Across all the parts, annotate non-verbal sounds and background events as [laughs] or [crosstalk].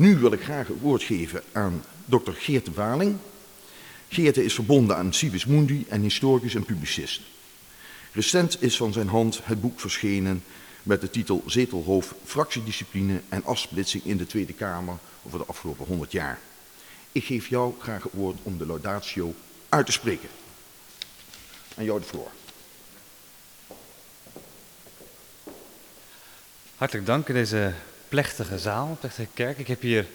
nu wil ik graag het woord geven aan dokter Geert Waling. Geert is verbonden aan Civis Mundi en historicus en publicist. Recent is van zijn hand het boek verschenen met de titel Zetelhoofd, fractiediscipline en afsplitsing in de Tweede Kamer over de afgelopen 100 jaar. Ik geef jou graag het woord om de laudatio uit te spreken. Aan jou de vloer. Hartelijk dank deze plechtige zaal, plechtige kerk. Ik heb hier,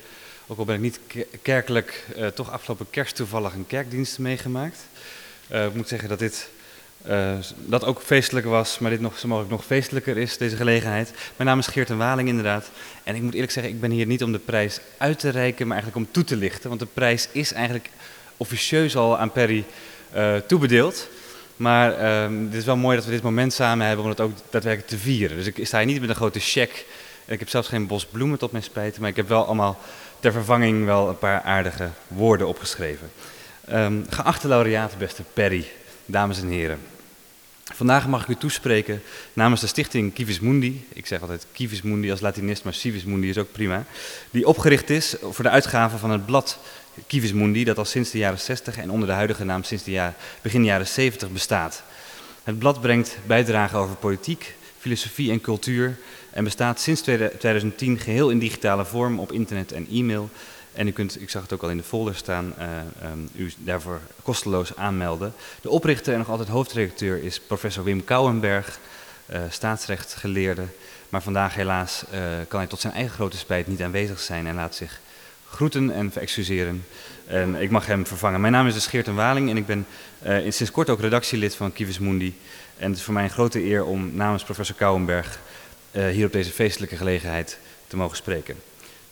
ook al ben ik niet kerkelijk, uh, toch afgelopen kerst toevallig een kerkdienst meegemaakt. Uh, ik moet zeggen dat dit uh, dat ook feestelijk was, maar dit nog, zo mogelijk nog feestelijker is, deze gelegenheid. Mijn naam is Geert en Waling inderdaad. En ik moet eerlijk zeggen, ik ben hier niet om de prijs uit te reiken, maar eigenlijk om toe te lichten. Want de prijs is eigenlijk officieus al aan Perry toebedeeld. Maar uh, het is wel mooi dat we dit moment samen hebben om het ook daadwerkelijk te vieren. Dus ik sta hier niet met een grote cheque. Ik heb zelfs geen bos bloemen tot mijn spijt, maar ik heb wel allemaal ter vervanging wel een paar aardige woorden opgeschreven. Um, geachte laureaat, beste Perry, dames en heren. Vandaag mag ik u toespreken namens de stichting Kivis Mundi. Ik zeg altijd Kivis Mundi als Latinist, maar Civis Mundi is ook prima. Die opgericht is voor de uitgave van het blad Kivis Mundi, dat al sinds de jaren 60 en onder de huidige naam sinds de begin jaren 70 bestaat. Het blad brengt bijdragen over politiek, filosofie en cultuur en bestaat sinds 2010 geheel in digitale vorm op internet en e-mail en u kunt, ik zag het ook al in de folder staan, uh, um, u daarvoor kosteloos aanmelden. De oprichter en nog altijd hoofdredacteur is professor Wim Kouwenberg, uh, staatsrechtgeleerde. Maar vandaag helaas uh, kan hij tot zijn eigen grote spijt niet aanwezig zijn en laat zich groeten en verexcuseren. En ik mag hem vervangen. Mijn naam is dus Geert Waling en ik ben sinds kort ook redactielid van Kivis Mundi. En het is voor mij een grote eer om namens professor Kouwenberg hier op deze feestelijke gelegenheid te mogen spreken.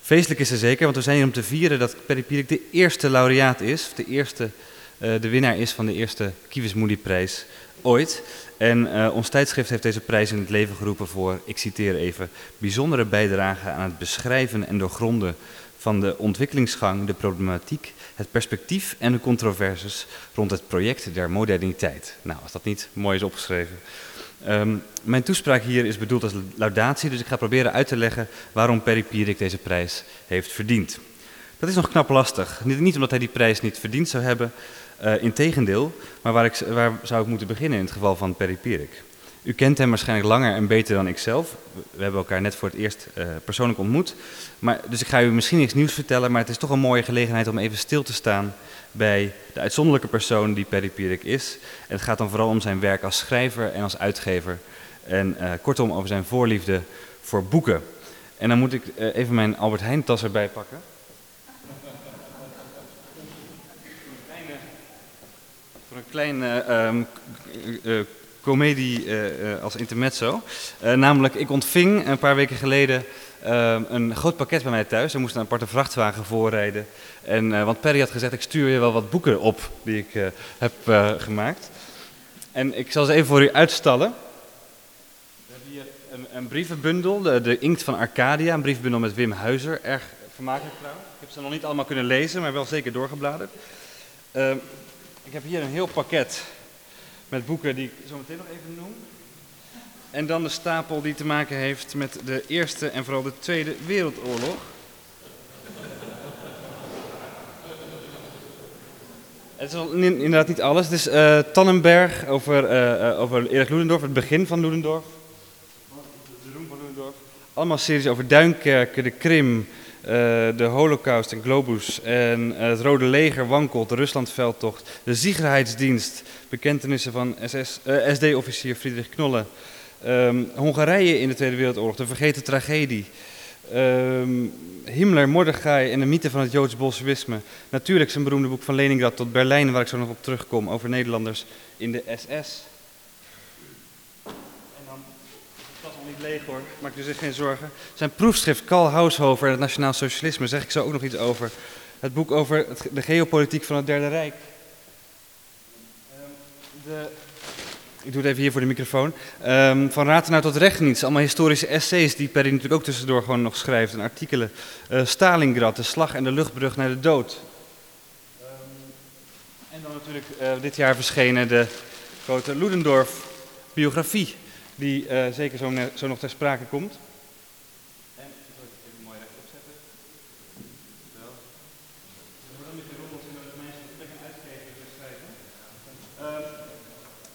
Feestelijk is er zeker, want we zijn hier om te vieren dat Perry Pierik de eerste laureaat is, de, eerste, uh, de winnaar is van de eerste Kiewis Moody prijs ooit. En uh, ons tijdschrift heeft deze prijs in het leven geroepen voor, ik citeer even, bijzondere bijdrage aan het beschrijven en doorgronden van de ontwikkelingsgang, de problematiek, het perspectief en de controverses rond het project der moderniteit. Nou, als dat niet mooi is opgeschreven. Um, mijn toespraak hier is bedoeld als laudatie, dus ik ga proberen uit te leggen waarom Perry Pierik deze prijs heeft verdiend. Dat is nog knap lastig. Niet, niet omdat hij die prijs niet verdiend zou hebben, uh, integendeel, maar waar, ik, waar, zou ik moeten beginnen in het geval van Perry Pierik? U kent hem waarschijnlijk langer en beter dan ikzelf. We hebben elkaar net voor het eerst uh, persoonlijk ontmoet. Maar, dus ik ga u misschien niks nieuws vertellen, maar het is toch een mooie gelegenheid om even stil te staan bij de uitzonderlijke persoon die Perry Pierik is. En het gaat dan vooral om zijn werk als schrijver en als uitgever. En uh, kortom over zijn voorliefde voor boeken. En dan moet ik uh, even mijn Albert Heijn tas erbij pakken. Voor een kleine um, uh, comedie als intermezzo. namelijk, ik ontving een paar weken geleden een groot pakket bij mij thuis. Er moest een aparte vrachtwagen voorrijden. En, want Perry had gezegd, ik stuur je wel wat boeken op die ik heb gemaakt. En ik zal ze even voor u uitstallen. We hebben hier een, een brievenbundel, de, de, Inkt van Arcadia. Een brievenbundel met Wim Huizer. Erg vermakelijk trouwens. Ik heb ze nog niet allemaal kunnen lezen, maar wel zeker doorgebladerd. Ik heb hier een heel pakket met boeken die ik zo meteen nog even noem. En dan de stapel die te maken heeft met de Eerste en vooral de Tweede Wereldoorlog. Het is inderdaad niet alles. Het is uh, Tannenberg over, uh, over Erik Ludendorff, het begin van Ludendorff. De roem van Ludendorff. Allemaal series over Duinkerken, de Krim, de Holocaust en Globus. En het Rode Leger wankelt, de Ruslandveldtocht, de Ziegerheidsdienst, bekentenissen van SD-officier Friedrich Knolle. Um, Hongarije in de Tweede Wereldoorlog, de vergeten tragedie. Um, Himmler, Mordechai en de mythe van het Joods bolsjewisme. Natuurlijk zijn beroemde boek van Leningrad tot Berlijn, waar ik zo nog op terugkom, over Nederlanders in de SS. En dan, het was nog niet leeg hoor, maak je zich geen zorgen. Zijn proefschrift Karl Haushofer en het Nationaal Socialisme, zeg ik zo ook nog iets over. Het boek over de geopolitiek van het Derde Rijk. Um, de ik doe het even hier voor de microfoon. Um, van Ratenaar tot Rechtniets. Allemaal historische essays die Perry natuurlijk ook tussendoor gewoon nog schrijft. En artikelen. Uh, Stalingrad, de slag en de luchtbrug naar de dood. Um, en dan natuurlijk uh, dit jaar verschenen de grote Ludendorff biografie die eh, zeker zo, zo nog ter sprake komt.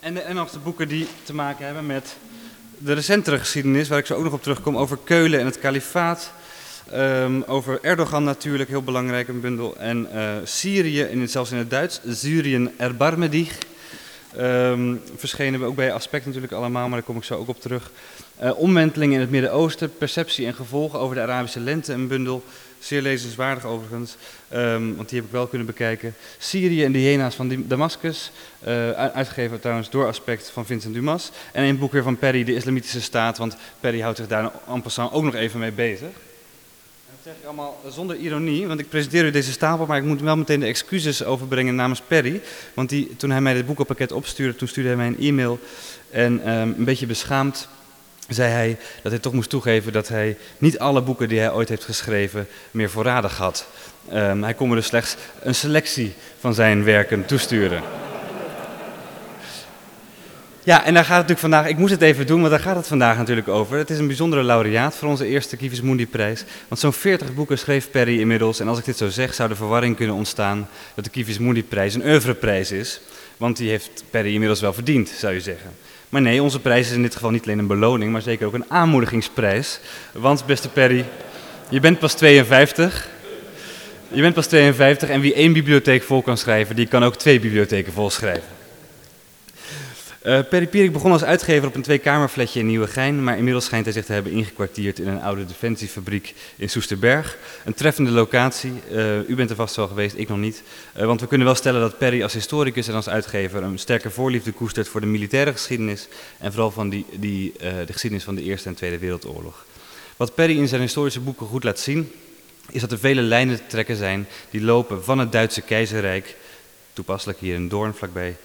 En, de eh, en nog de boeken die te maken hebben met de recentere geschiedenis, waar ik zo ook nog op terugkom, over Keulen en het kalifaat. Ehm, over Erdogan natuurlijk, heel belangrijk een bundel. En eh, Syrië, en zelfs in het Duits, Syrien Erbarmedig. Um, verschenen we ook bij Aspect natuurlijk allemaal, maar daar kom ik zo ook op terug. Uh, omwentelingen in het Midden-Oosten, perceptie en gevolgen over de Arabische lente, een bundel. Zeer lezenswaardig overigens, um, want die heb ik wel kunnen bekijken. Syrië en de hyena's van Damascus, uh, uitgegeven trouwens door Aspect van Vincent Dumas. En een boek weer van Perry, de Islamitische Staat, want Perry houdt zich daar en passant ook nog even mee bezig. Dat zeg ik allemaal zonder ironie, want ik presenteer u deze stapel, maar ik moet wel meteen de excuses overbrengen namens Perry. Want die, toen hij mij dit boekenpakket opstuurde, toen stuurde hij mij een e-mail en um, een beetje beschaamd zei hij dat hij toch moest toegeven dat hij niet alle boeken die hij ooit heeft geschreven meer voorradig had. Um, hij kon me dus slechts een selectie van zijn werken toesturen. Ja, en daar gaat het natuurlijk vandaag, ik moest het even doen, want daar gaat het vandaag natuurlijk over. Het is een bijzondere laureaat voor onze eerste Kievis Mundi prijs. Want zo'n 40 boeken schreef Perry inmiddels. En als ik dit zo zeg, zou de verwarring kunnen ontstaan dat de Kievis Mundi prijs een oeuvreprijs is. Want die heeft Perry inmiddels wel verdiend, zou je zeggen. Maar nee, onze prijs is in dit geval niet alleen een beloning, maar zeker ook een aanmoedigingsprijs. Want, beste Perry, je bent pas 52. Je bent pas 52 en wie één bibliotheek vol kan schrijven, die kan ook twee bibliotheken vol schrijven. Uh, Perry Pierik begon als uitgever op een tweekamerfletje in Nieuwegein, maar inmiddels schijnt hij zich te hebben ingekwartierd in een oude defensiefabriek in Soesterberg. Een treffende locatie, uh, u bent er vast wel geweest, ik nog niet. Uh, want we kunnen wel stellen dat Perry als historicus en als uitgever een sterke voorliefde koestert voor de militaire geschiedenis en vooral van die, die, de geschiedenis van de Eerste en Tweede Wereldoorlog. Wat Perry in zijn historische boeken goed laat zien, is dat er vele lijnen te trekken zijn die lopen van het Duitse keizerrijk, toepasselijk hier in Doorn vlakbij,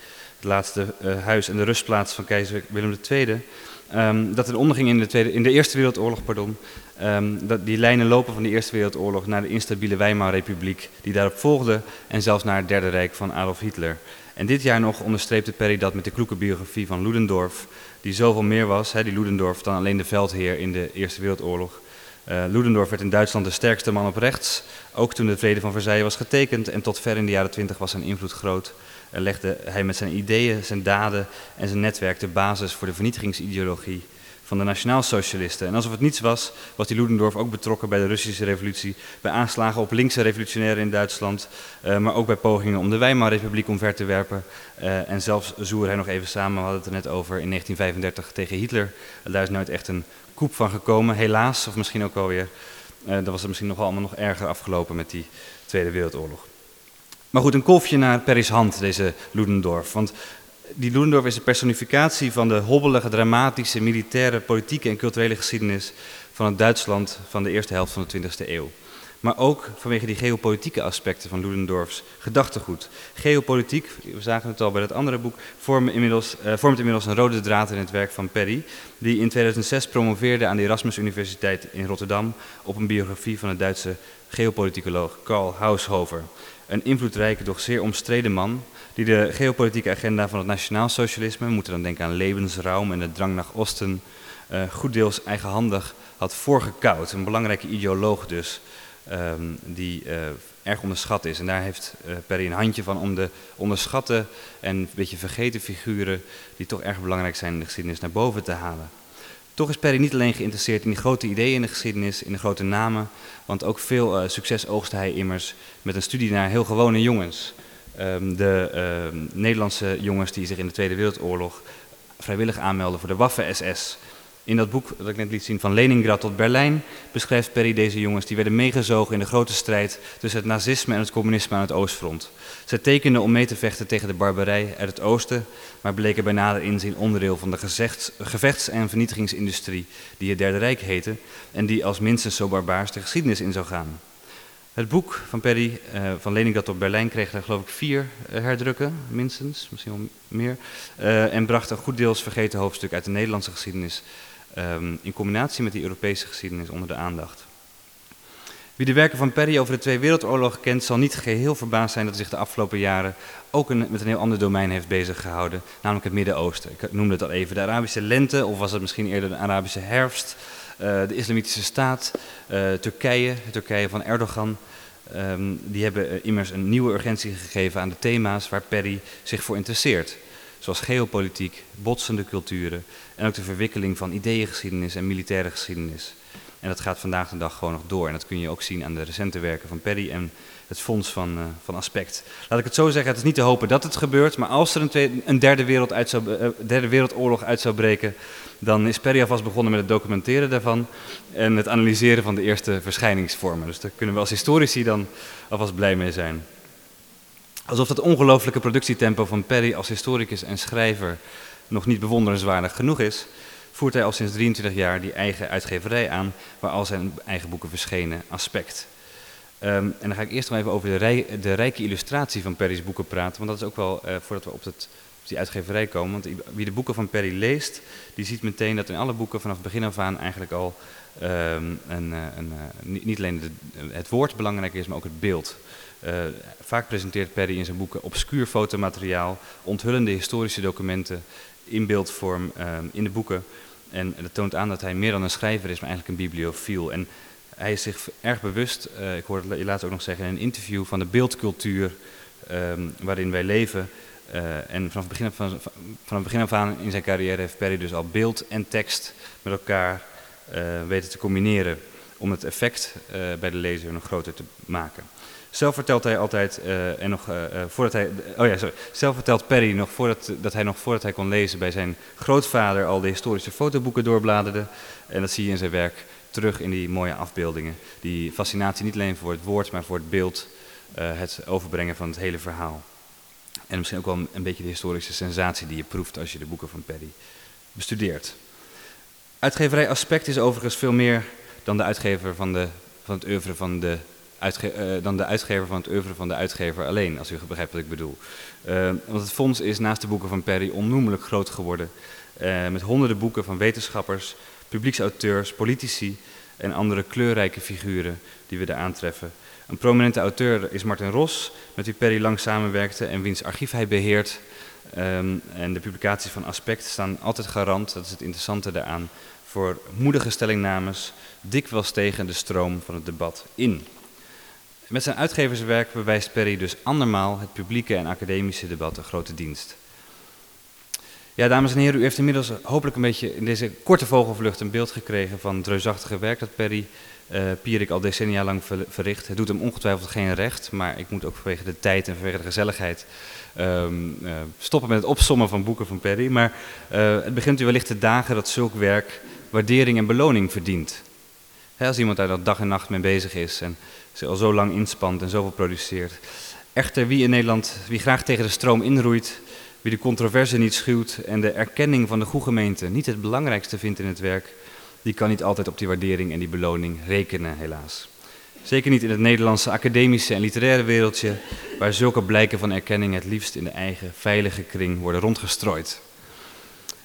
het laatste uh, huis en de rustplaats van keizer Willem II, um, ehm, dat een onderging in de, tweede, in de Eerste Wereldoorlog, pardon, um, dat die lijnen lopen van de Eerste Wereldoorlog naar de instabiele Weimarrepubliek die daarop volgde en zelfs naar het Derde Rijk van Adolf Hitler. En dit jaar nog onderstreepte Perry dat met de kloeke biografie van Ludendorff, die zoveel meer was, hè, die Ludendorff, dan alleen de veldheer in de Eerste Wereldoorlog. Uh, Ludendorff werd in Duitsland de sterkste man op rechts, ook toen de Vrede van Versailles was getekend en tot ver in de jaren twintig was zijn invloed groot legde hij met zijn ideeën, zijn daden en zijn netwerk de basis voor de vernietigingsideologie van de nationaalsocialisten. En alsof het niets was, was die Ludendorff ook betrokken bij de Russische revolutie, bij aanslagen op linkse revolutionairen in Duitsland, uh, maar ook bij pogingen om de Weimarrepubliek omver te werpen. Uh, en zelfs zoer hij nog even samen, we hadden het er net over, in 1935 tegen Hitler. Daar is nooit echt een koep van gekomen, helaas, of misschien ook wel weer. Uh, dat was het misschien nog allemaal nog erger afgelopen met die Tweede Wereldoorlog. Maar goed, een kolfje naar Perry's hand, deze Ludendorff. Want die Ludendorff is de personificatie van de hobbelige, dramatische, militaire, politieke en culturele geschiedenis van het Duitsland van de eerste helft van de 20e eeuw. Maar ook vanwege die geopolitieke aspecten van Ludendorffs gedachtegoed. Geopolitiek, we zagen het al bij dat andere boek, vormt inmiddels, uh, vormt inmiddels een rode draad in het werk van Perry, die in 2006 promoveerde aan de Erasmus Universiteit in Rotterdam op een biografie van de Duitse geopoliticoloog Karl Haushofer. Een invloedrijke, doch zeer omstreden man, die de geopolitieke agenda van het nationaal socialisme, we moeten dan denken aan levensruim en de drang naar Osten, uh, goed deels eigenhandig had voorgekoud. Een belangrijke ideoloog dus, um, die uh, erg onderschat is. En daar heeft uh, Perry een handje van om de onderschatte en een beetje vergeten figuren, die toch erg belangrijk zijn in de geschiedenis, naar boven te halen. Toch is Perry niet alleen geïnteresseerd in die grote ideeën in de geschiedenis, in de grote namen, want ook veel uh, succes oogste hij immers met een studie naar heel gewone jongens. Um, de uh, Nederlandse jongens die zich in de Tweede Wereldoorlog vrijwillig aanmelden voor de Waffen-SS. In dat boek dat ik net liet zien, van Leningrad tot Berlijn, beschrijft Perry deze jongens die werden meegezogen in de grote strijd tussen het nazisme en het communisme aan het oostfront. Zij tekenden om mee te vechten tegen de barbarij uit het oosten, maar bleken bij nader inzien onderdeel van de gevechts- en vernietigingsindustrie die het Derde Rijk heette en die als minstens zo barbaars de geschiedenis in zou gaan. Het boek van Perry, uh, van Leningrad tot Berlijn, kreeg er geloof ik vier uh, herdrukken, minstens, misschien wel meer. Uh, en bracht een goed deels vergeten hoofdstuk uit de Nederlandse geschiedenis um, in combinatie met die Europese geschiedenis onder de aandacht. Wie de werken van Perry over de Twee Wereldoorlogen kent, zal niet geheel verbaasd zijn dat hij zich de afgelopen jaren ook met een heel ander domein heeft bezig gehouden, namelijk het Midden-Oosten. Ik noemde het al even, de Arabische lente, of was het misschien eerder de Arabische herfst, uh, de Islamitische Staat, uh, Turkije, Turkije van Erdogan. Um, die hebben uh, immers een nieuwe urgentie gegeven aan de thema's waar Perry zich voor interesseert. Zoals geopolitiek, botsende culturen en ook de verwikkeling van ideeëngeschiedenis en militaire geschiedenis. En dat gaat vandaag de dag gewoon nog door. En dat kun je ook zien aan de recente werken van Perry en het Fonds van, uh, van Aspect. Laat ik het zo zeggen, het is niet te hopen dat het gebeurt, maar als er een, een derde, wereld uit uh, derde wereldoorlog uit zou breken, dan is Perry alvast begonnen met het documenteren daarvan en het analyseren van de eerste verschijningsvormen. Dus daar kunnen we als historici dan alvast blij mee zijn. Alsof het ongelooflijke productietempo van Perry als historicus en schrijver nog niet bewonderenswaardig genoeg is, voert hij al sinds 23 jaar die eigen uitgeverij aan, waar al zijn eigen boeken verschenen, Aspect. Um, en dan ga ik eerst nog even over de, de, rijke illustratie van Perry's boeken praten, want dat is ook wel, uh, voordat we op, het, op, die uitgeverij komen, want wie de boeken van Perry leest, die ziet meteen dat in alle boeken vanaf het begin af aan eigenlijk al um, een, uh, een, uh, niet alleen het woord belangrijk is, maar ook het beeld. Uh, vaak presenteert Perry in zijn boeken obscuur fotomateriaal, onthullende historische documenten in beeldvorm uh, in de boeken. En dat toont aan dat hij meer dan een schrijver is, maar eigenlijk een bibliofiel. En hij is zich erg bewust, uh, ik hoorde je laatst ook nog zeggen in een interview, van de beeldcultuur waarin wij leven. En vanaf het, begin van, vanaf het begin af aan in zijn carrière heeft Perry dus al beeld en tekst met elkaar weten te combineren om het effect bij de lezer nog groter te maken. Zelf vertelt hij altijd, uh, en nog uh, voordat hij, oh ja, sorry. Zelf vertelt Perry nog voordat, dat hij nog voordat hij kon lezen bij zijn grootvader al de historische fotoboeken doorbladerde. En dat zie je in zijn werk terug in die mooie afbeeldingen. Die fascinatie niet alleen voor het woord, maar voor het beeld, het overbrengen van het hele verhaal. En misschien ook wel een, een beetje de historische sensatie die je proeft als je de boeken van Perry bestudeert. Uitgeverij Aspect is overigens veel meer dan de uitgever van, de, van het oeuvre van de Uh, dan de uitgever van het oeuvre van de uitgever alleen, als u begrijpt wat ik bedoel. Uh, want het fonds is naast de boeken van Perry onnoemelijk groot geworden. Uh, met honderden boeken van wetenschappers, publieksauteurs, politici en andere kleurrijke figuren die we daar aantreffen. Een prominente auteur is Martin Ros, met wie Perry lang samenwerkte en wiens archief hij beheert. Um, en de publicaties van Aspect staan altijd garant, dat is het interessante daaraan, voor moedige stellingnames, dikwijls tegen de stroom van het debat in. Met zijn uitgeverswerk bewijst Perry dus andermaal het publieke en academische debat een grote dienst. Ja, dames en heren, u heeft inmiddels hopelijk een beetje in deze korte vogelvlucht een beeld gekregen van het reusachtige werk dat Perry uh, Pierik al decennia lang verricht. Het doet hem ongetwijfeld geen recht, maar ik moet ook vanwege de tijd en vanwege de gezelligheid um, uh, stoppen met het opsommen van boeken van Perry. Maar uh, het begint u wellicht te dagen dat zulk werk waardering en beloning verdient. Als iemand daar dat dag en nacht mee bezig is en zich al zo lang inspant en zoveel produceert. Echter, wie in Nederland, wie graag tegen de stroom inroeit, wie de controverse niet schuwt en de erkenning van de goede gemeente niet het belangrijkste vindt in het werk, die kan niet altijd op die waardering en die beloning rekenen, helaas. Zeker niet in het Nederlandse academische en literaire wereldje, waar zulke blijken van erkenning het liefst in de eigen veilige kring worden rondgestrooid.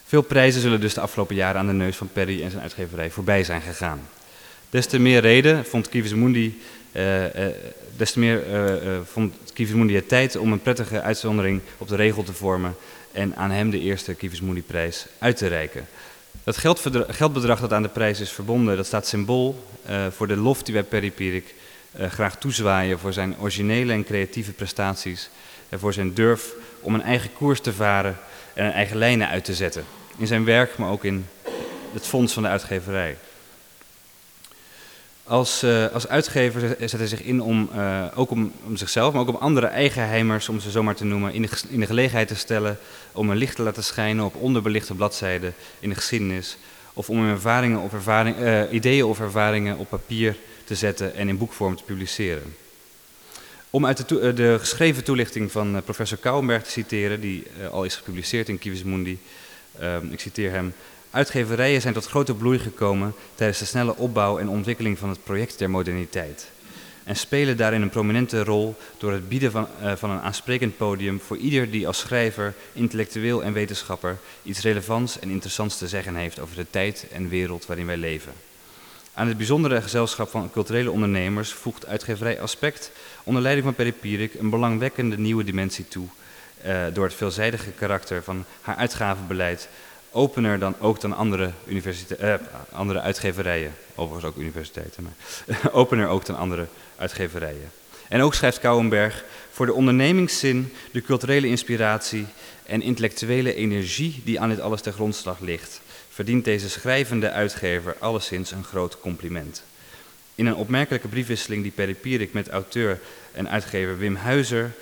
Veel prijzen zullen dus de afgelopen jaren aan de neus van Perry en zijn uitgeverij voorbij zijn gegaan. Des te meer reden vond Kivus Mundi des te meer uh, vond Mundi het tijd om een prettige uitzondering op de regel te vormen en aan hem de eerste Kivus Mundi prijs uit te reiken. Dat geldbedrag dat aan de prijs is verbonden, dat staat symbool voor de lof die wij Perry Pierik graag toezwaaien voor zijn originele en creatieve prestaties en voor zijn durf om een eigen koers te varen en een eigen lijnen uit te zetten. In zijn werk, maar ook in het fonds van de uitgeverij. Als, uh, als uitgever zet hij zich in om, uh, ook om, om, zichzelf, maar ook om andere eigenheimers, om ze zomaar te noemen, in de, in de gelegenheid te stellen om een licht te laten schijnen op onderbelichte bladzijden in de geschiedenis. Of om ervaringen of ervaring, uh, ideeën of ervaringen op papier te zetten en in boekvorm te publiceren. Om uit de, de geschreven toelichting van professor Kouwenberg te citeren, die al is gepubliceerd in Kivis Mundi, ik citeer hem. Uitgeverijen zijn tot grote bloei gekomen tijdens de snelle opbouw en ontwikkeling van het project der moderniteit. En spelen daarin een prominente rol door het bieden van, uh, van een aansprekend podium voor ieder die als schrijver, intellectueel en wetenschapper iets relevants en interessants te zeggen heeft over de tijd en wereld waarin wij leven. Aan het bijzondere gezelschap van culturele ondernemers voegt uitgeverij Aspect onder leiding van Perry Pierik een belangwekkende nieuwe dimensie toe uh, door het veelzijdige karakter van haar uitgavenbeleid opener dan ook dan andere, eh, andere uitgeverijen. Overigens ook universiteiten, maar [laughs] opener ook dan andere uitgeverijen. En ook schrijft Kouwenberg, voor de ondernemingszin, de culturele inspiratie en intellectuele energie die aan dit alles ten grondslag ligt, verdient deze schrijvende uitgever alleszins een groot compliment. In een opmerkelijke briefwisseling die Peripierik met auteur en uitgever Wim Huizer,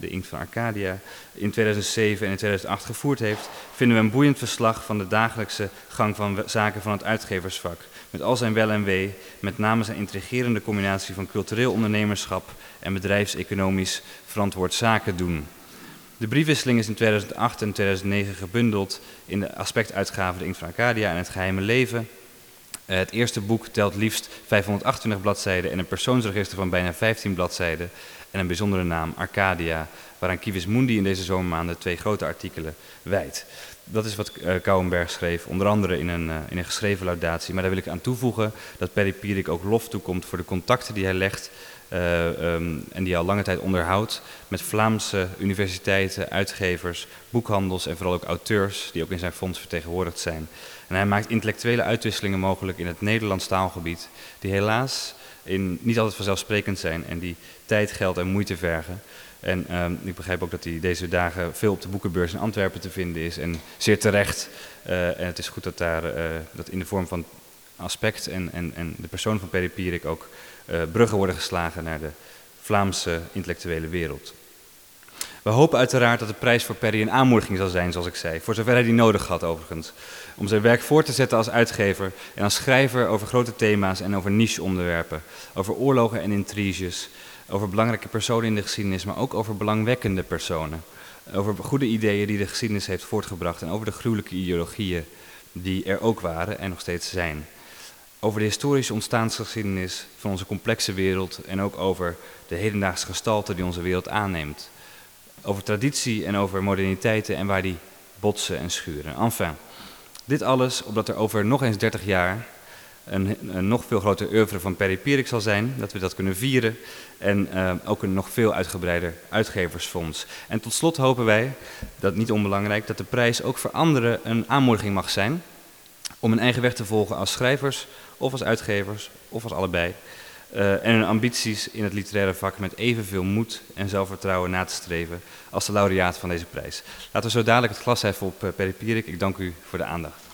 de Inkt van Arcadia, in 2007 en in 2008 gevoerd heeft, vinden we een boeiend verslag van de dagelijkse gang van zaken van het uitgeversvak. Met al zijn wel en wee, met name zijn intrigerende combinatie van cultureel ondernemerschap en bedrijfseconomisch verantwoord zaken doen. De briefwisseling is in 2008 en 2009 gebundeld in de aspectuitgave De Inkt van Arcadia en Het Geheime Leven. Eh, het eerste boek telt liefst 528 bladzijden en een persoonsregister van bijna 15 bladzijden en een bijzondere naam, Arcadia, waaraan Kivis Mundi in deze zomermaanden twee grote artikelen wijdt. Dat is wat uh, Kouwenberg schreef, onder andere in een, uh, in een geschreven laudatie. Maar daar wil ik aan toevoegen dat Perry Pierik ook lof toekomt voor de contacten die hij legt uh, um, en die hij al lange tijd onderhoudt met Vlaamse universiteiten, uitgevers, boekhandels en vooral ook auteurs die ook in zijn fonds vertegenwoordigd zijn. En hij maakt intellectuele uitwisselingen mogelijk in het Nederlands taalgebied, die helaas in, niet altijd vanzelfsprekend zijn en die tijd, geld en moeite vergen. En uh, ik begrijp ook dat hij deze dagen veel op de boekenbeurs in Antwerpen te vinden is. En zeer terecht. Uh, en het is goed dat daar uh, dat in de vorm van aspect en, en, en de persoon van Perry Pierik ook uh, bruggen worden geslagen naar de Vlaamse intellectuele wereld. We hopen uiteraard dat de prijs voor Perry een aanmoediging zal zijn, zoals ik zei. Voor zover hij die nodig had, overigens. Om zijn werk voor te zetten als uitgever en als schrijver over grote thema's en over niche-onderwerpen. Over oorlogen en intriges. Over belangrijke personen in de geschiedenis, maar ook over belangwekkende personen. Over goede ideeën die de geschiedenis heeft voortgebracht en over de gruwelijke ideologieën die er ook waren en nog steeds zijn. Over de historische ontstaansgeschiedenis van onze complexe wereld en ook over de hedendaagse gestalte die onze wereld aanneemt over traditie en over moderniteiten en waar die botsen en schuren. Enfin, dit alles opdat er over nog eens 30 jaar een, nog veel groter oeuvre van Perry Pierik zal zijn, dat we dat kunnen vieren en uh, ook een nog veel uitgebreider uitgeversfonds. En tot slot hopen wij, dat niet onbelangrijk, dat de prijs ook voor anderen een aanmoediging mag zijn om een eigen weg te volgen als schrijvers of als uitgevers of als allebei. Uh, en hun ambities in het literaire vak met evenveel moed en zelfvertrouwen na te streven als de laureaat van deze prijs. Laten we zo dadelijk het glas heffen op uh, Perry Pierik. Ik dank u voor de aandacht.